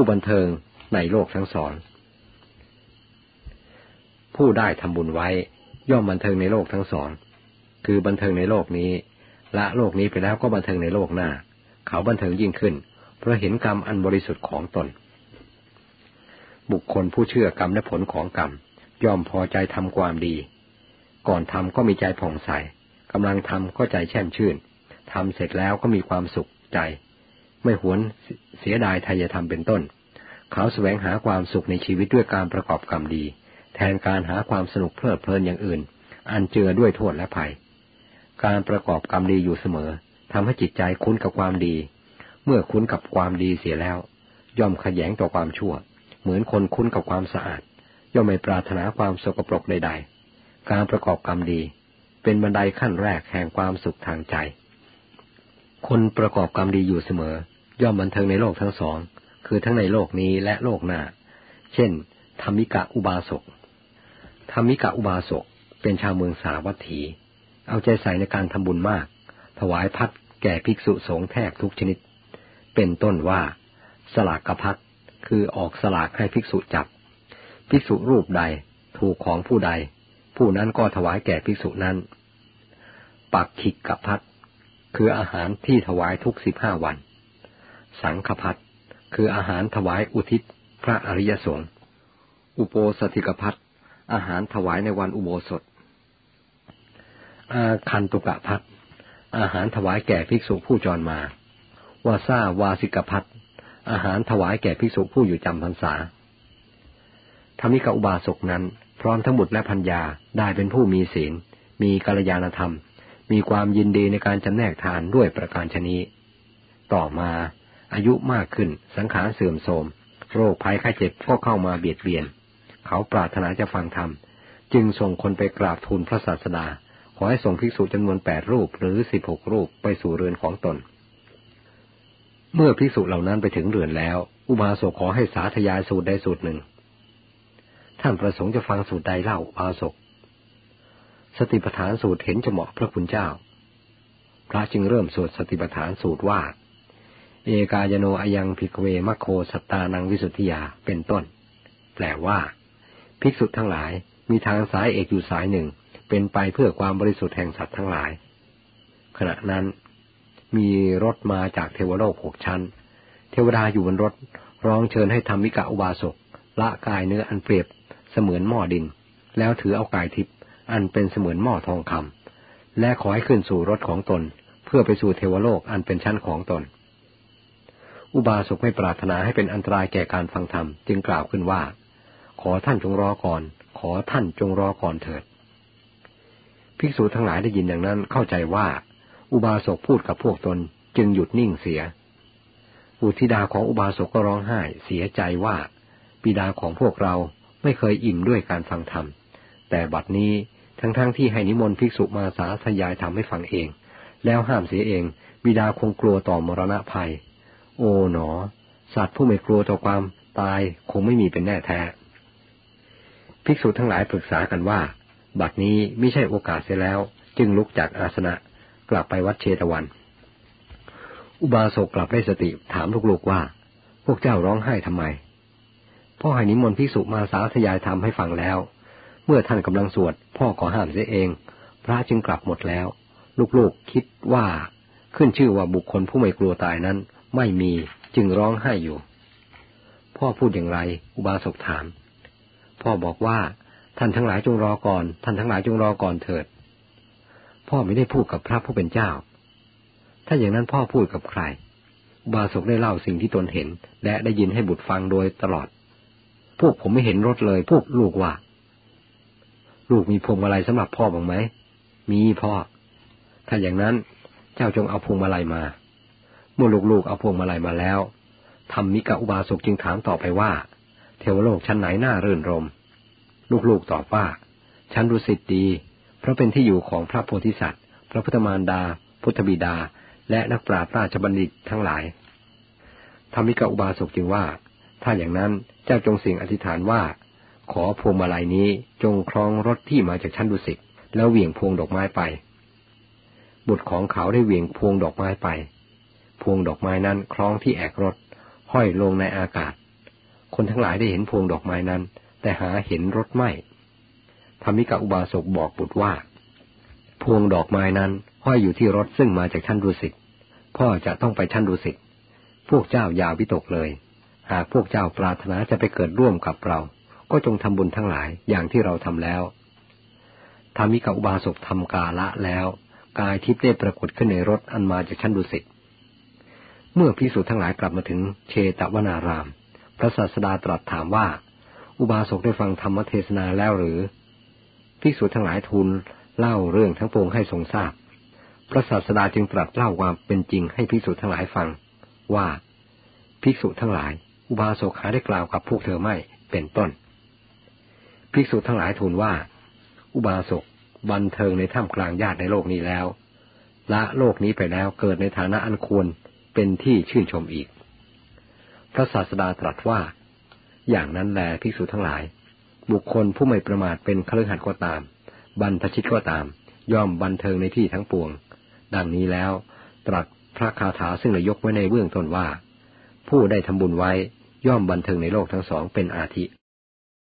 ผู้บันเทิงในโลกทั้งสอง ผู้ได้ทำบุญไว้ย่อมบันเทิงในโลกทั้งสอง คือบันเทิงในโลกนี้ ละโลกนี้ไปแล้วก็บันเทิงในโลกหน้า เขาบันเทิงยิ่งขึ้น เพราะเห็นกรรมอันบริสุทธิ์ของตน บุคคลผู้เชื่อกรรมและผลของกรรม ย่อมพอใจทำความดี ก่อนทำก็มีใจผ่องใสกำลังทำก็ใจแช่มชื่นทำเสร็จแล้วก็มีความสุขใจ ไม่หวนเสียดายทายธรรมเป็นต้น เขาแสวงหาความสุขในชีวิตด้วยการประกอบกรรมดี แทนการหาความสนุกเพลิดเพลินอย่างอื่น อันเจือด้วยโทษและภัย การประกอบกรรมดีอยู่เสมอทำให้จิตใจคุ้นกับความดี เมื่อคุ้นกับความดีเสียแล้ว ย่อมขยงต่อความชั่ว เหมือนคนคุ้นกับความสะอาด ย่อมไม่ปรารถนาความสกปรกใด ๆ การประกอบกรรมดี เป็นบันไดขั้นแรกแห่งความสุขทางใจ คนประกอบกรรมดีอยู่เสมอ ย่อมบันเทิงในโลกทั้งสอง คือทั้งในโลกนี้และโลกหน้า เช่น ธรรมิกะอุบาสก ธรรมิกะอุบาสก เป็นชาวเมืองสาวัตถี เอาใจใส่ในการทำบุญมาก ถวายพัดแก่ภิกษุสงฆ์แทบทุกชนิด เป็นต้นว่า สลากกพัดคือออกสลากให้ภิกษุจับ ภิกษุรูปใดถูกของผู้ใด ผู้นั้นก็ถวายแก่ภิกษุนั้น ปักขิกกพัด คืออาหารที่ถวายทุกสิบห้าวัน สังฆพัดคืออาหารถวายอุทิศพระอริยสงฆ์อุโปสถิกพัดอาหารถวายในวันอุโบสถ อาคันตุกะพัดอาหารถวายแก่ภิกษุผู้จรมา วาซาวาสิกพัดอาหารถวายแก่ภิกษุผู้อยู่จำพรรษาธรรมิกอุบาสกนั้น พร้อมทั้งบุตรและพัญญาได้เป็นผู้มีศีล มีกัลยาณธรรม มีความยินดีในการจำแนกทานด้วยประการชนีต่อมาอายุมากขึ้นสังขารเสื่อมโทรม โรคภัยไข้เจ็บก็เข้ามาเบียดเบียน เขาปรารถนาจะฟังธรรม จึงส่งคนไปกราบทูลพระศาสดา ขอให้ส่งภิกษุจำนวนแปดรูปหรือสิบหกรูปไปสู่เรือนของตน เมื่อภิกษุเหล่านั้นไปถึงเรือนแล้ว อุบาสกขอให้สาธยายสูตรใดสูตรหนึ่ง ท่านประสงค์จะฟังสูตรใดเล่าอุบาสก สติปัฏฐานสูตรเห็นจะเหมาะพระคุณเจ้า พระจึงเริ่มสวดสติปัฏฐานสูตรว่า เอกายโนอายังภิกเวมโคสตานังวิสุทธิยาเป็นต้น แปลว่า ภิกษุทั้งหลายมีทางสายเอกอยู่สายหนึ่ง เป็นไปเพื่อความบริสุทธิ์แห่งสัตว์ทั้งหลาย ขณะนั้น มีรถมาจากเทวโลกหกชั้น เทวดาอยู่บนรถร้องเชิญให้ทำมิกะอุบาสกละกายเนื้ออันเปรียบเสมือนหม้อดิน แล้วถือเอากายทิพย์ อันเป็นเสมือนหม้อทองคำและขอให้ขึ้นสู่รถของตน เพื่อไปสู่เทวโลกอันเป็นชั้นของตน อุบาสกไม่ปรารถนาให้เป็นอันตรายแก่การฟังธรรมจึงกล่าวขึ้นว่า ขอท่านจงรอก่อน ขอท่านจงรอก่อนเถิด ภิกษุทั้งหลายได้ยินอย่างนั้นเข้าใจว่า อุบาสกพูดกับพวกตนจึงหยุดนิ่งเสีย อุทิดาของอุบาสกก็ร้องไห้เสียใจว่า บิดาของพวกเราไม่เคยอิ่มด้วยการฟังธรรม แต่บัดนี้ ทั้งๆทที่ให้นิมนต์ภิกษุมาสาธยายทำให้ฟังเอง แล้วห้ามเสียเอง บิดาคงกลัวต่อมรณะภัย โอ๋หนอ สัตว์ผู้ไม่กลัวต่อความตายคงไม่มีเป็นแน่แท้ ภิกษุทั้งหลายปรึกษากันว่า บัดนี้ไม่ใช่โอกาสเสียแล้ว จึงลุกจากอาสนะกลับไปวัดเชตวัน อุบาสกกลับได้สติถามลูกๆว่า พวกเจ้าร้องไห้ทำไมพ่อให้นิมนต์ภิกษุมาสาธยายทำให้ฟังแล้ว เมื่อท่านกำลังสวด พ่อขอห้ามเสียเอง พระจึงกลับหมดแล้ว ลูกๆคิดว่าขึ้นชื่อว่าบุคคลผู้ไม่กลัวตายนั้น ไม่มีจึงร้องไห้อยู่ พ่อพูดอย่างไร อุบาสกถาม พ่อบอกว่าท่านทั้งหลายจงรอก่อน ท่านทั้งหลายจงรอก่อนเถิด พ่อไม่ได้พูดกับพระผู้เป็นเจ้า ถ้าอย่างนั้นพ่อพูดกับใคร อุบาสกได้เล่าสิ่งที่ตนเห็น และได้ยินให้บุตรฟังโดยตลอด พวกผมไม่เห็นรถเลย พวกลูกว่า ลูกมีพวงมาลัยสำหรับพ่อบ้างไหม มีพ่อ ถ้าอย่างนั้นเจ้าจงเอาพวงมาลัยมา เมื่อลูกๆเอาพวงมาลัยมาแล้วทำมิกะอุบาสกจึงถามต่อไปว่า เทวโลกชั้นไหนน่ารื่นรม ลูกๆตอบว่า ชั้นรุสิตดี เพราะเป็นที่อยู่ของพระโพธิสัตว์ พระพุทธมารดา พุทธบิดา และนักปราชญ์ราชบัณฑิตทั้งหลายธรรมิกะอุบาสกจึงว่า ถ้าอย่างนั้นเจ้าจงเสียงอธิษฐานว่า ขอพวงมาลัยนี้จงคล้องรถที่มาจากชั้นดุสิตแล้วเหวี่ยงพวงดอกไม้ไป บุตรของเขาได้เหวี่ยงพวงดอกไม้ไป พวงดอกไม้นั้นคล้องที่แอกรถ ห้อยลงในอากาศ คนทั้งหลายได้เห็นพวงดอกไม้นั้น แต่หาเห็นรถไม่ธรรมิกาอุบาสกบอกบุตรว่า พวงดอกไม้นั้นห้อยอยู่ที่รถซึ่งมาจากชั้นดุสิตพ่อจะต้องไปชั้นดุสิตพวกเจ้าอย่าวิตกเลย หากพวกเจ้าปรารถนาจะไปเกิดร่วมกับเรา ก็จงทำบุญทั้งหลายอย่างที่เราทำแล้วธรรมิกาอุบาสกทำกาละแล้ว กายทิพย์ได้ปรากฏขึ้นในรถอันมาจากชั้นดุสิตเมื่อพิสูจทั้งหลายกลับมาถึงเชตวนาราม พระศาสดาตรัสถามว่า อุบาสกได้ฟังธรรมเทศนาแล้วหรือพิสูจทั้งหลายทูลเล่าเรื่องทั้งปวงให้ทรงทราบ พระศาสดาจึงตรัสเล่าความเป็นจริงให้พิสูจทั้งหลายฟัง ว่าภิกษุทั้งหลาย อุบาสกหาได้กล่าวกับพวกเธอไม่เป็นต้น ภิกษุทั้งหลายทูลว่า อุบาสกบันเทิงในถ้ำกลางญาติในโลกนี้แล้ว ละโลกนี้ไปแล้วเกิดในฐานะอันควรเป็นที่ชื่นชมอีก พระศาสดาตรัสว่า อย่างนั้นแลภิกษุทั้งหลาย บุคคลผู้ไม่ประมาทเป็นคฤหัสถ์ก็ตาม บรรพชิตก็ตาม ย่อมบันเทิงในที่ทั้งปวง ดังนี้แล้วตรัสพระคาถาซึ่งเรายกไว้ในเบื้องต้นว่า ผู้ได้ทำบุญไว้ย่อมบันเทิงในโลกทั้งสองเป็นอาทิ